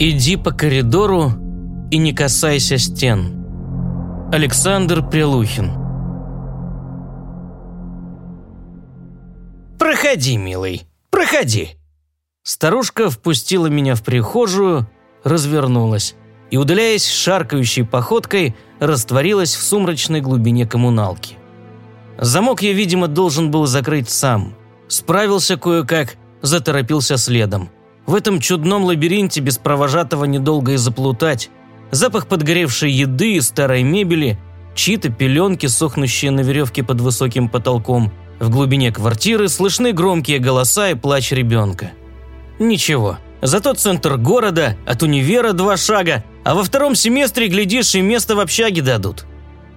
Иди по коридору и не касайся стен. Александр Прилухин «Проходи, милый, проходи!» Старушка впустила меня в прихожую, развернулась и, удаляясь шаркающей походкой, растворилась в сумрачной глубине коммуналки. Замок я, видимо, должен был закрыть сам. Справился кое-как, заторопился следом. В этом чудном лабиринте без провожатого недолго и заплутать. Запах подгоревшей еды и старой мебели, чьи-то пеленки, сохнущие на веревке под высоким потолком. В глубине квартиры слышны громкие голоса и плач ребенка. Ничего, зато центр города, от универа два шага, а во втором семестре, глядишь, и место в общаге дадут.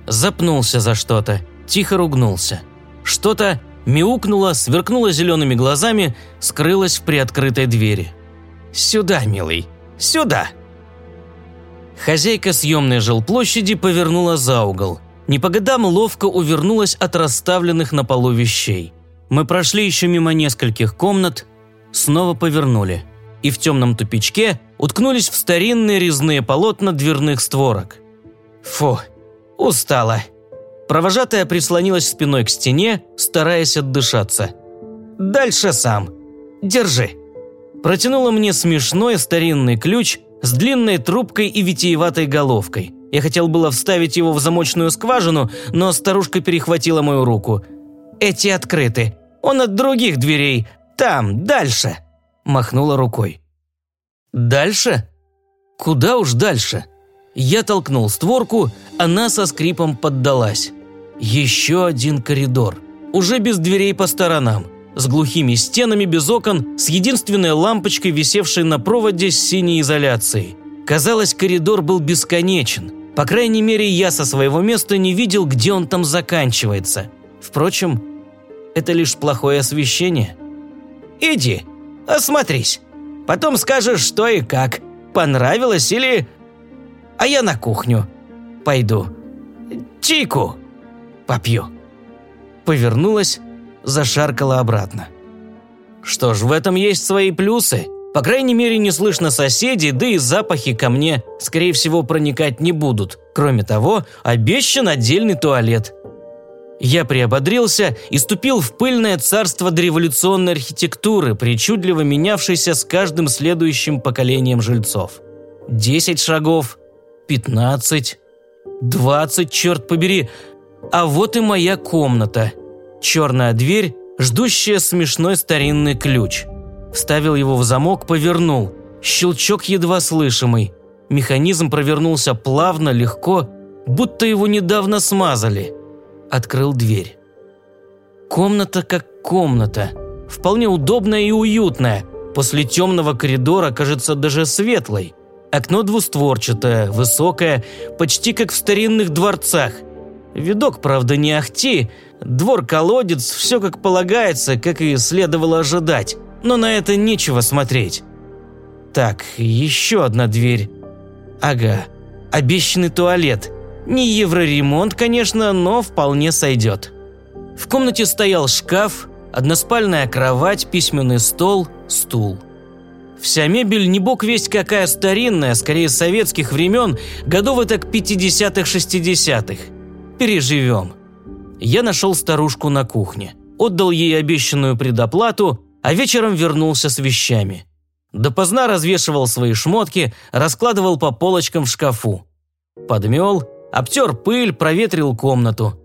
Запнулся за что-то, тихо ругнулся. Что-то мяукнуло, сверкнуло зелеными глазами, скрылось в приоткрытой двери. «Сюда, милый, сюда!» Хозяйка съемной жилплощади повернула за угол. Не по годам ловко увернулась от расставленных на полу вещей. Мы прошли еще мимо нескольких комнат, снова повернули. И в темном тупичке уткнулись в старинные резные полотна дверных створок. Фу, устала. Провожатая прислонилась спиной к стене, стараясь отдышаться. «Дальше сам. Держи». Протянула мне смешной старинный ключ с длинной трубкой и витиеватой головкой. Я хотел было вставить его в замочную скважину, но старушка перехватила мою руку. «Эти открыты. Он от других дверей. Там, дальше». Махнула рукой. «Дальше? Куда уж дальше?» Я толкнул створку, она со скрипом поддалась. Еще один коридор. Уже без дверей по сторонам. С глухими стенами, без окон, с единственной лампочкой, висевшей на проводе с синей изоляцией. Казалось, коридор был бесконечен. По крайней мере, я со своего места не видел, где он там заканчивается. Впрочем, это лишь плохое освещение. «Иди, осмотрись. Потом скажешь, что и как. Понравилось или а я на кухню. Пойду. Чайку попью». Повернулась, зашаркала обратно. Что ж, в этом есть свои плюсы. По крайней мере, не слышно соседей, да и запахи ко мне, скорее всего, проникать не будут. Кроме того, обещан отдельный туалет. Я приободрился и ступил в пыльное царство дореволюционной архитектуры, причудливо менявшейся с каждым следующим поколением жильцов. Десять шагов, пятнадцать, двадцать, черт побери. А вот и моя комната. Черная дверь, ждущая смешной старинный ключ. Вставил его в замок, повернул. Щелчок едва слышимый. Механизм провернулся плавно, легко, будто его недавно смазали. Открыл дверь. Комната как комната. Вполне удобная и уютная. После темного коридора кажется даже светлой. Окно двустворчатое, высокое, почти как в старинных дворцах. Видок, правда, не ахти. Двор-колодец, все как полагается, как и следовало ожидать. Но на это нечего смотреть. Так, еще одна дверь. Ага, обещанный туалет. Не евроремонт, конечно, но вполне сойдет. В комнате стоял шкаф, односпальная кровать, письменный стол, стул. Вся мебель не бог весть какая старинная, скорее советских времен, годов так 50-х-60-х. Переживем. Я нашел старушку на кухне, отдал ей обещанную предоплату, а вечером вернулся с вещами. Допоздна развешивал свои шмотки, раскладывал по полочкам в шкафу. Подмел, обтер пыль, проветрил комнату.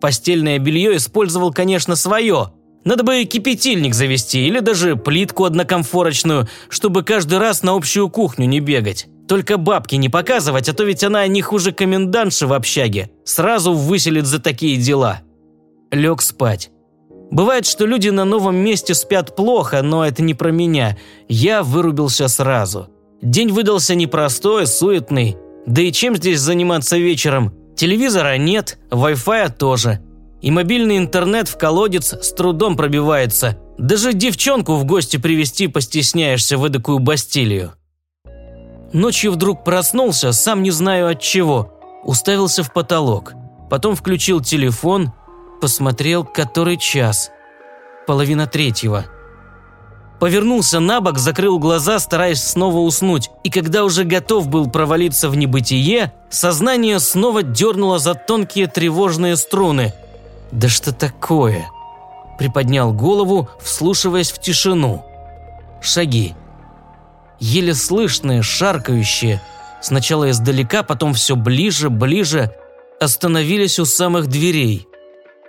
Постельное белье использовал, конечно, свое – надо бы кипятильник завести или даже плитку однокомфорочную, чтобы каждый раз на общую кухню не бегать. Только бабки не показывать, а то ведь она не хуже комендантши в общаге. Сразу выселит за такие дела. Лег спать. Бывает, что люди на новом месте спят плохо, но это не про меня. Я вырубился сразу. День выдался непростой, суетный. Да и чем здесь заниматься вечером? Телевизора нет, Wi-Fi тоже. И мобильный интернет в колодец с трудом пробивается. Даже девчонку в гости привести постесняешься в эдакую Бастилию. Ночью вдруг проснулся, сам не знаю от чего. Уставился в потолок. Потом включил телефон, посмотрел, который час. Половина третьего. Повернулся на бок, закрыл глаза, стараясь снова уснуть, и когда уже готов был провалиться в небытие, сознание снова дернуло за тонкие тревожные струны. «Да что такое?» Приподнял голову, вслушиваясь в тишину. Шаги. Еле слышные, шаркающие. Сначала издалека, потом все ближе, ближе. Остановились у самых дверей.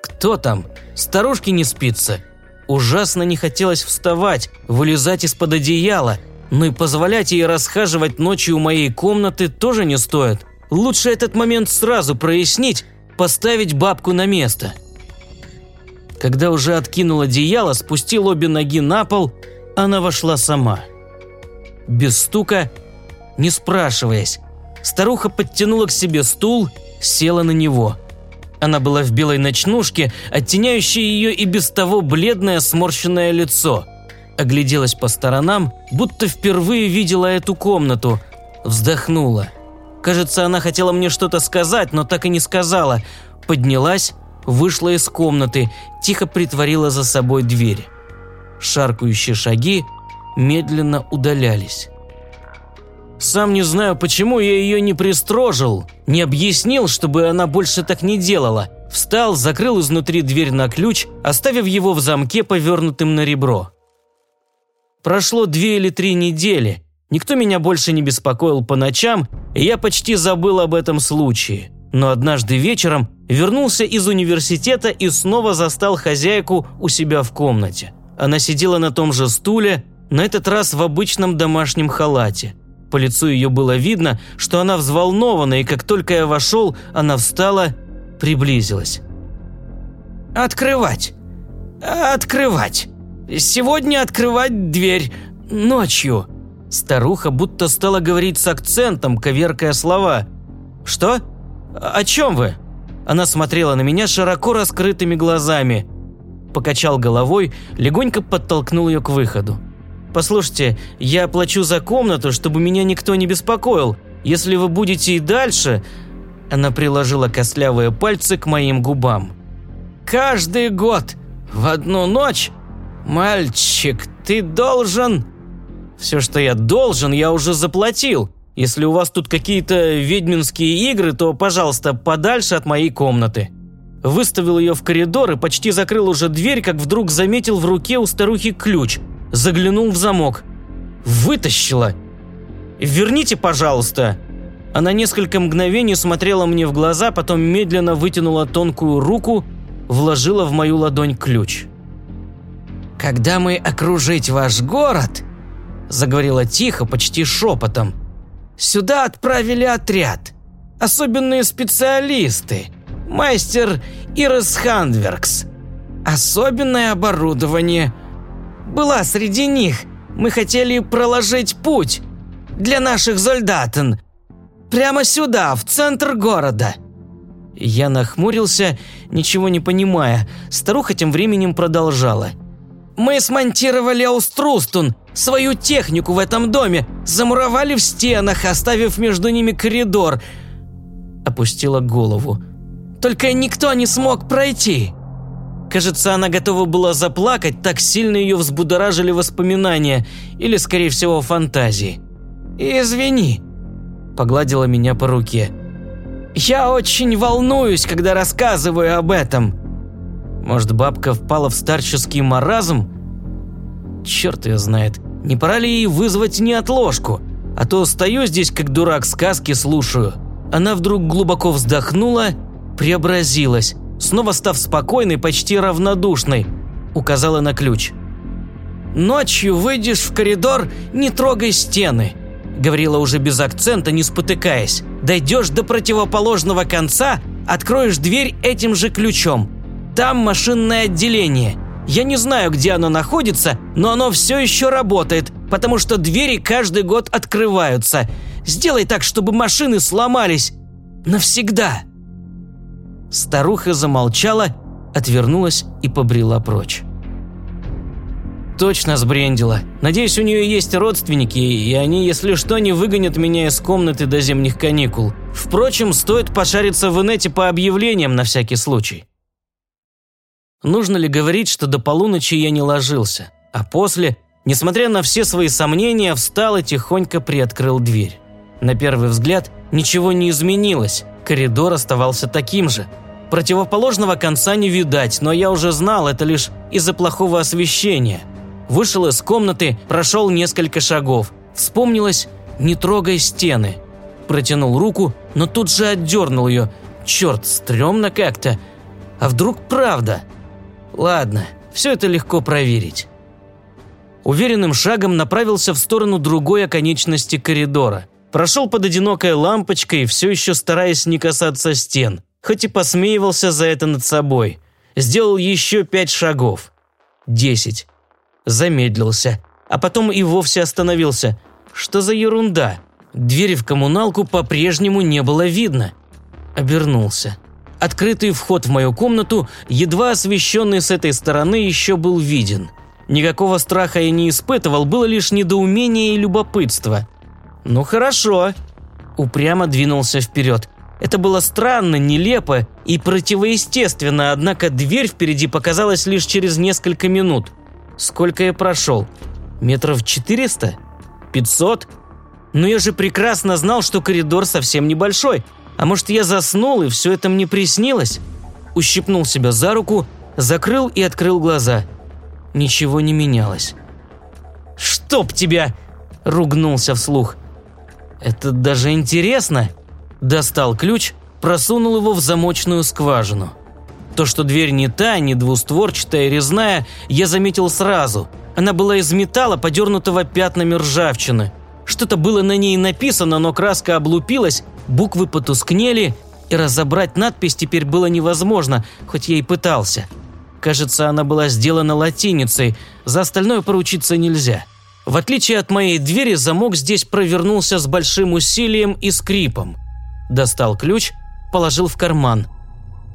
«Кто там? Старушки не спится?» Ужасно не хотелось вставать, вылезать из-под одеяла, но и позволять ей расхаживать ночью у моей комнаты тоже не стоит. Лучше этот момент сразу прояснить, поставить бабку на место. Когда уже откинул одеяло, спустил обе ноги на пол, она вошла сама. Без стука, не спрашиваясь, старуха подтянула к себе стул, села на него – она была в белой ночнушке, оттеняющей ее и без того бледное сморщенное лицо. Огляделась по сторонам, будто впервые видела эту комнату. Вздохнула. Кажется, она хотела мне что-то сказать, но так и не сказала. Поднялась, вышла из комнаты, тихо притворила за собой дверь. Шаркающие шаги медленно удалялись. Сам не знаю, почему я ее не пристрожил, не объяснил, чтобы она больше так не делала. Встал, закрыл изнутри дверь на ключ, оставив его в замке, повернутым на ребро. Прошло две или три недели. Никто меня больше не беспокоил по ночам, и я почти забыл об этом случае. Но однажды вечером вернулся из университета и снова застал хозяйку у себя в комнате. Она сидела на том же стуле, на этот раз в обычном домашнем халате. По лицу ее было видно, что она взволнована, и как только я вошел, она встала, приблизилась. «Открывать! Открывать! Сегодня открывать дверь ночью!» Старуха будто стала говорить с акцентом, коверкая слова. «Что? О чем вы?» Она смотрела на меня широко раскрытыми глазами. Покачал головой, легонько подтолкнул ее к выходу. «Послушайте, я плачу за комнату, чтобы меня никто не беспокоил. Если вы будете и дальше...» Она приложила костлявые пальцы к моим губам. «Каждый год в одну ночь? Мальчик, ты должен...» «Все, что я должен, я уже заплатил. Если у вас тут какие-то ведьминские игры, то, пожалуйста, подальше от моей комнаты». Выставил ее в коридор и почти закрыл уже дверь, как вдруг заметил в руке у старухи ключ – заглянул в замок. Вытащила. «Верните, пожалуйста!» Она несколько мгновений смотрела мне в глаза, потом медленно вытянула тонкую руку, вложила в мою ладонь ключ. «Когда мы окружить ваш город», – заговорила тихо, почти шепотом, – «сюда отправили отряд. Особенные специалисты. Мастер Ирос Хандверкс. Особенное оборудование – была среди них. Мы хотели проложить путь для наших зольдатен. Прямо сюда, в центр города». Я нахмурился, ничего не понимая. Старуха тем временем продолжала. «Мы смонтировали Ауструстун, свою технику в этом доме, замуровали в стенах, оставив между ними коридор». Опустила голову. «Только никто не смог пройти». Кажется, она готова была заплакать, так сильно ее взбудоражили воспоминания, или, скорее всего, фантазии. «Извини», – погладила меня по руке. «Я очень волнуюсь, когда рассказываю об этом». Может, бабка впала в старческий маразм? Черт ее знает, не пора ли ей вызвать неотложку? А то стою здесь, как дурак, сказки слушаю. Она вдруг глубоко вздохнула, преобразилась снова став спокойной, почти равнодушной, указала на ключ. «Ночью выйдешь в коридор, не трогай стены», говорила уже без акцента, не спотыкаясь. «Дойдешь до противоположного конца, откроешь дверь этим же ключом. Там машинное отделение. Я не знаю, где оно находится, но оно все еще работает, потому что двери каждый год открываются. Сделай так, чтобы машины сломались. Навсегда!» Старуха замолчала, отвернулась и побрела прочь. Точно сбрендила. Надеюсь, у нее есть родственники, и они, если что, не выгонят меня из комнаты до зимних каникул. Впрочем, стоит пошариться в инете по объявлениям на всякий случай. Нужно ли говорить, что до полуночи я не ложился, а после Несмотря на все свои сомнения, встал и тихонько приоткрыл дверь. На первый взгляд ничего не изменилось, коридор оставался таким же. Противоположного конца не видать, но я уже знал это лишь из-за плохого освещения. Вышел из комнаты, прошел несколько шагов. Вспомнилось «не трогай стены». Протянул руку, но тут же отдернул ее. Черт, стрёмно как-то. А вдруг правда? Ладно, все это легко проверить. Уверенным шагом направился в сторону другой оконечности коридора. Прошел под одинокой лампочкой, все еще стараясь не касаться стен, хоть и посмеивался за это над собой. Сделал еще пять шагов. Десять. Замедлился. А потом и вовсе остановился. Что за ерунда? Двери в коммуналку по-прежнему не было видно. Обернулся. Открытый вход в мою комнату, едва освещенный с этой стороны, еще был виден. Никакого страха я не испытывал, было лишь недоумение и любопытство. «Ну хорошо», упрямо двинулся вперед. Это было странно, нелепо и противоестественно, однако дверь впереди показалась лишь через несколько минут. Сколько я прошел? Метров четыреста? Пятьсот? Но я же прекрасно знал, что коридор совсем небольшой. А может, я заснул, и все это мне приснилось? Ущипнул себя за руку, закрыл и открыл глаза. Ничего не менялось. «Чтоб тебя!» – ругнулся вслух. «Это даже интересно!» Достал ключ, просунул его в замочную скважину. То, что дверь не та, не двустворчатая, резная, я заметил сразу. Она была из металла, подернутого пятнами ржавчины. Что-то было на ней написано, но краска облупилась, буквы потускнели, и разобрать надпись теперь было невозможно, хоть я и пытался. Кажется, она была сделана латиницей, за остальное поручиться нельзя. В отличие от моей двери, замок здесь провернулся с большим усилием и скрипом. Достал ключ, положил в карман.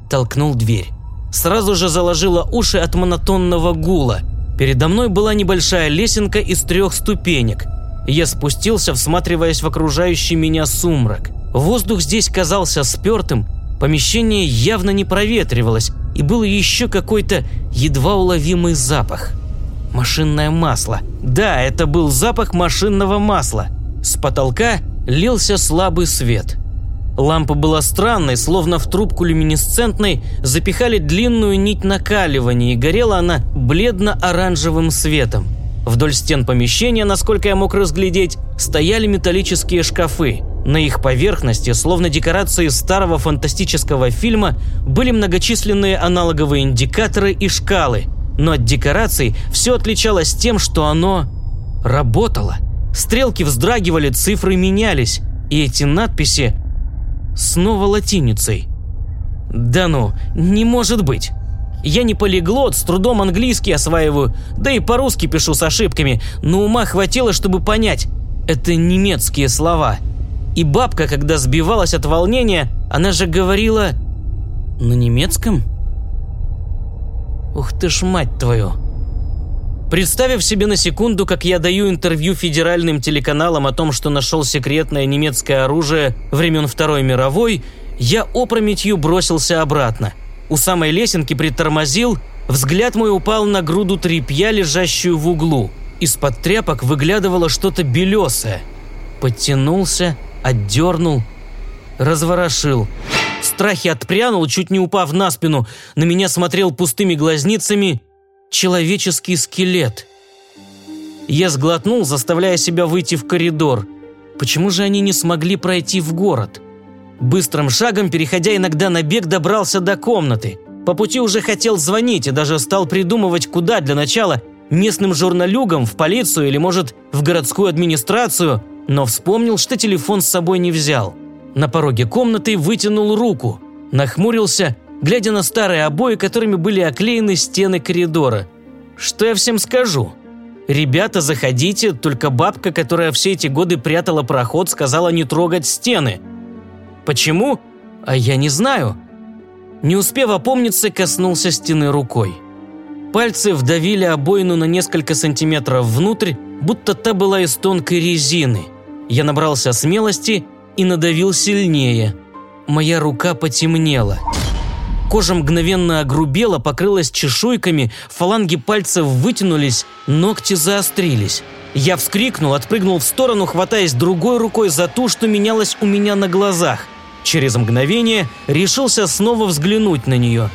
Толкнул дверь. Сразу же заложила уши от монотонного гула. Передо мной была небольшая лесенка из трех ступенек – я спустился, всматриваясь в окружающий меня сумрак. Воздух здесь казался спертым, помещение явно не проветривалось, и был еще какой-то едва уловимый запах. Машинное масло. Да, это был запах машинного масла. С потолка лился слабый свет. Лампа была странной, словно в трубку люминесцентной запихали длинную нить накаливания, и горела она бледно-оранжевым светом. Вдоль стен помещения, насколько я мог разглядеть, стояли металлические шкафы. На их поверхности, словно декорации старого фантастического фильма, были многочисленные аналоговые индикаторы и шкалы. Но от декораций все отличалось тем, что оно работало. Стрелки вздрагивали, цифры менялись, и эти надписи снова латиницей. Да ну, не может быть. Я не полиглот, с трудом английский осваиваю, да и по-русски пишу с ошибками, но ума хватило, чтобы понять. Это немецкие слова. И бабка, когда сбивалась от волнения, она же говорила на немецком? Ух ты ж мать твою. Представив себе на секунду, как я даю интервью федеральным телеканалам о том, что нашел секретное немецкое оружие времен Второй мировой, я опрометью бросился обратно – у самой лесенки притормозил, взгляд мой упал на груду тряпья, лежащую в углу. Из-под тряпок выглядывало что-то белесое. Подтянулся, отдернул, разворошил. В страхе отпрянул, чуть не упав на спину. На меня смотрел пустыми глазницами человеческий скелет. Я сглотнул, заставляя себя выйти в коридор. Почему же они не смогли пройти в город? Быстрым шагом, переходя иногда на бег, добрался до комнаты. По пути уже хотел звонить и даже стал придумывать, куда для начала местным журналюгам, в полицию или, может, в городскую администрацию, но вспомнил, что телефон с собой не взял. На пороге комнаты вытянул руку, нахмурился, глядя на старые обои, которыми были оклеены стены коридора. Что я всем скажу? «Ребята, заходите, только бабка, которая все эти годы прятала проход, сказала не трогать стены», Почему? А я не знаю. Не успев опомниться, коснулся стены рукой. Пальцы вдавили обоину на несколько сантиметров внутрь, будто та была из тонкой резины. Я набрался смелости и надавил сильнее. Моя рука потемнела. Кожа мгновенно огрубела, покрылась чешуйками, фаланги пальцев вытянулись, ногти заострились. Я вскрикнул, отпрыгнул в сторону, хватаясь другой рукой за ту, что менялась у меня на глазах. Через мгновение решился снова взглянуть на нее.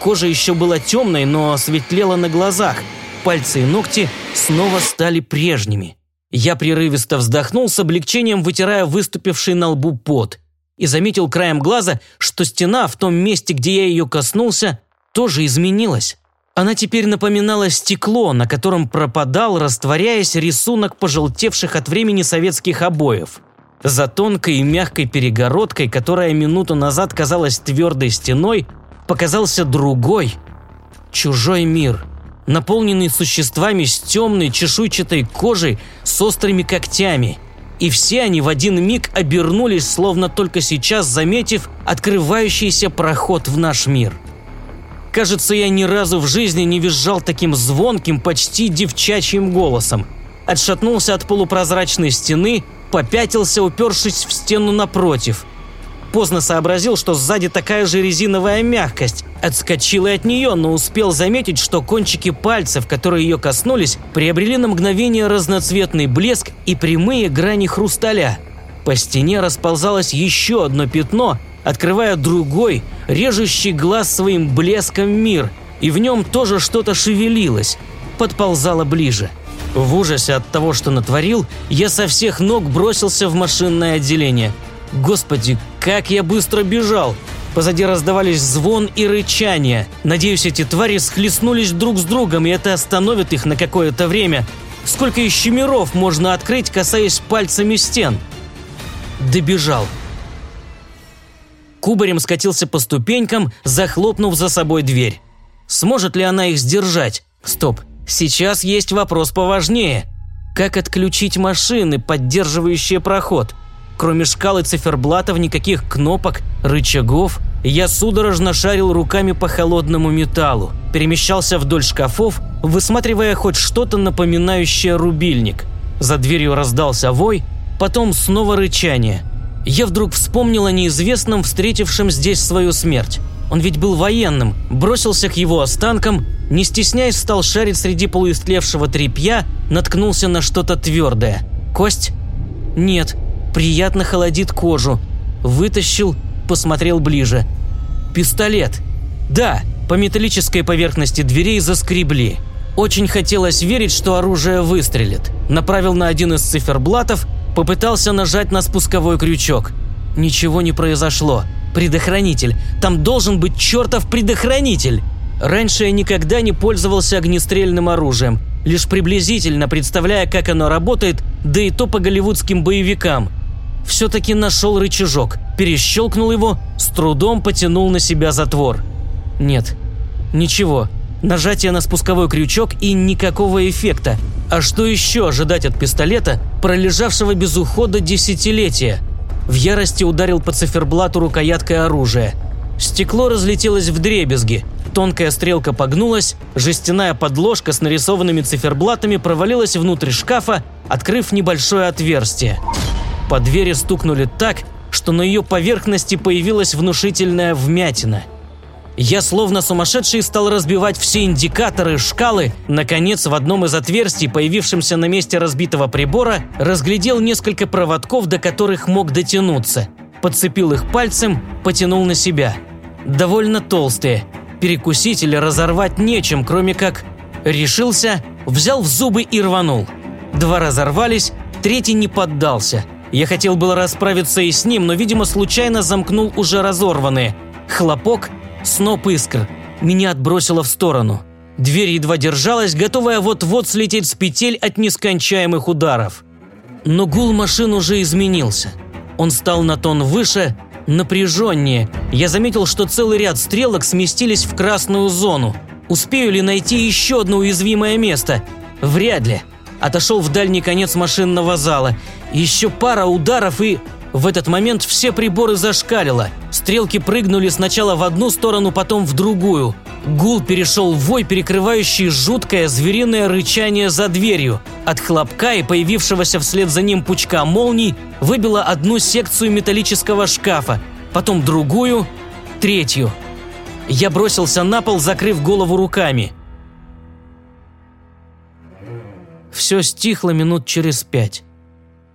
Кожа еще была темной, но светлела на глазах. Пальцы и ногти снова стали прежними. Я прерывисто вздохнул с облегчением, вытирая выступивший на лбу пот. И заметил краем глаза, что стена в том месте, где я ее коснулся, тоже изменилась. Она теперь напоминала стекло, на котором пропадал, растворяясь, рисунок пожелтевших от времени советских обоев. За тонкой и мягкой перегородкой, которая минуту назад казалась твердой стеной, показался другой, чужой мир – наполненный существами с темной чешуйчатой кожей с острыми когтями. И все они в один миг обернулись, словно только сейчас заметив открывающийся проход в наш мир. Кажется, я ни разу в жизни не визжал таким звонким, почти девчачьим голосом. Отшатнулся от полупрозрачной стены, попятился, упершись в стену напротив – поздно сообразил, что сзади такая же резиновая мягкость. Отскочил и от нее, но успел заметить, что кончики пальцев, которые ее коснулись, приобрели на мгновение разноцветный блеск и прямые грани хрусталя. По стене расползалось еще одно пятно, открывая другой, режущий глаз своим блеском мир, и в нем тоже что-то шевелилось, подползало ближе. В ужасе от того, что натворил, я со всех ног бросился в машинное отделение – Господи, как я быстро бежал! Позади раздавались звон и рычание. Надеюсь, эти твари схлестнулись друг с другом, и это остановит их на какое-то время. Сколько еще миров можно открыть, касаясь пальцами стен? Добежал. Кубарем скатился по ступенькам, захлопнув за собой дверь. Сможет ли она их сдержать? Стоп, сейчас есть вопрос поважнее. Как отключить машины, поддерживающие проход – Кроме шкалы циферблатов, никаких кнопок, рычагов. Я судорожно шарил руками по холодному металлу, перемещался вдоль шкафов, высматривая хоть что-то напоминающее рубильник. За дверью раздался вой, потом снова рычание. Я вдруг вспомнил о неизвестном, встретившем здесь свою смерть. Он ведь был военным, бросился к его останкам, не стесняясь стал шарить среди полуистлевшего тряпья, наткнулся на что-то твердое. Кость? Нет, приятно холодит кожу. Вытащил, посмотрел ближе. Пистолет. Да, по металлической поверхности дверей заскребли. Очень хотелось верить, что оружие выстрелит. Направил на один из циферблатов, попытался нажать на спусковой крючок. Ничего не произошло. Предохранитель. Там должен быть чертов предохранитель. Раньше я никогда не пользовался огнестрельным оружием, лишь приблизительно представляя, как оно работает, да и то по голливудским боевикам – все-таки нашел рычажок, перещелкнул его, с трудом потянул на себя затвор. Нет, ничего. Нажатие на спусковой крючок и никакого эффекта. А что еще ожидать от пистолета, пролежавшего без ухода десятилетия? В ярости ударил по циферблату рукояткой оружия. Стекло разлетелось в дребезги, тонкая стрелка погнулась, жестяная подложка с нарисованными циферблатами провалилась внутрь шкафа, открыв небольшое отверстие. По двери стукнули так, что на ее поверхности появилась внушительная вмятина. Я словно сумасшедший стал разбивать все индикаторы, шкалы. Наконец, в одном из отверстий, появившемся на месте разбитого прибора, разглядел несколько проводков, до которых мог дотянуться. Подцепил их пальцем, потянул на себя. Довольно толстые. Перекусить или разорвать нечем, кроме как... Решился, взял в зубы и рванул. Два разорвались, третий не поддался – я хотел было расправиться и с ним, но, видимо, случайно замкнул уже разорванные. Хлопок, сноп искр. Меня отбросило в сторону. Дверь едва держалась, готовая вот-вот слететь с петель от нескончаемых ударов. Но гул машин уже изменился. Он стал на тон выше, напряженнее. Я заметил, что целый ряд стрелок сместились в красную зону. Успею ли найти еще одно уязвимое место? Вряд ли. Отошел в дальний конец машинного зала. Еще пара ударов и... В этот момент все приборы зашкалило. Стрелки прыгнули сначала в одну сторону, потом в другую. Гул перешел в вой, перекрывающий жуткое звериное рычание за дверью. От хлопка и появившегося вслед за ним пучка молний выбило одну секцию металлического шкафа, потом другую, третью. Я бросился на пол, закрыв голову руками. Все стихло минут через пять.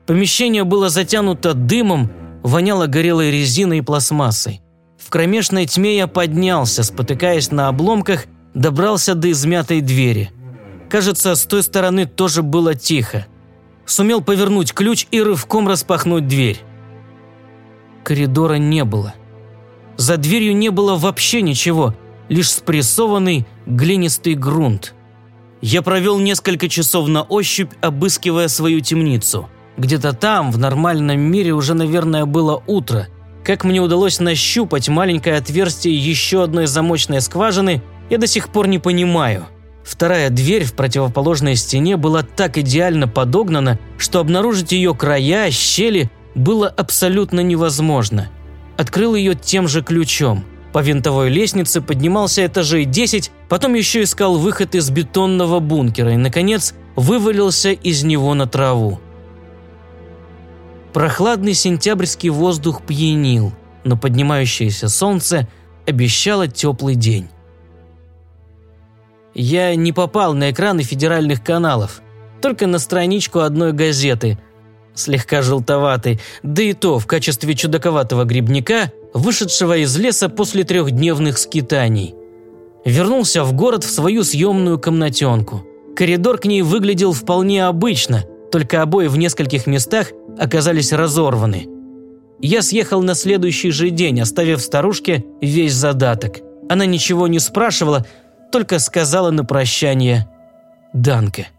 Помещение было затянуто дымом, воняло горелой резиной и пластмассой. В кромешной тьме я поднялся, спотыкаясь на обломках, добрался до измятой двери. Кажется, с той стороны тоже было тихо. Сумел повернуть ключ и рывком распахнуть дверь. Коридора не было. За дверью не было вообще ничего, лишь спрессованный глинистый грунт. Я провел несколько часов на ощупь, обыскивая свою темницу. Где-то там, в нормальном мире, уже, наверное, было утро. Как мне удалось нащупать маленькое отверстие еще одной замочной скважины, я до сих пор не понимаю. Вторая дверь в противоположной стене была так идеально подогнана, что обнаружить ее края, щели было абсолютно невозможно – открыл ее тем же ключом. По винтовой лестнице поднимался этажей 10, потом еще искал выход из бетонного бункера и, наконец, вывалился из него на траву. Прохладный сентябрьский воздух пьянил, но поднимающееся солнце обещало теплый день. Я не попал на экраны федеральных каналов, только на страничку одной газеты – слегка желтоватый, да и то в качестве чудаковатого грибника, вышедшего из леса после трехдневных скитаний. Вернулся в город в свою съемную комнатенку. Коридор к ней выглядел вполне обычно, только обои в нескольких местах оказались разорваны. Я съехал на следующий же день, оставив старушке весь задаток. Она ничего не спрашивала, только сказала на прощание «Данке».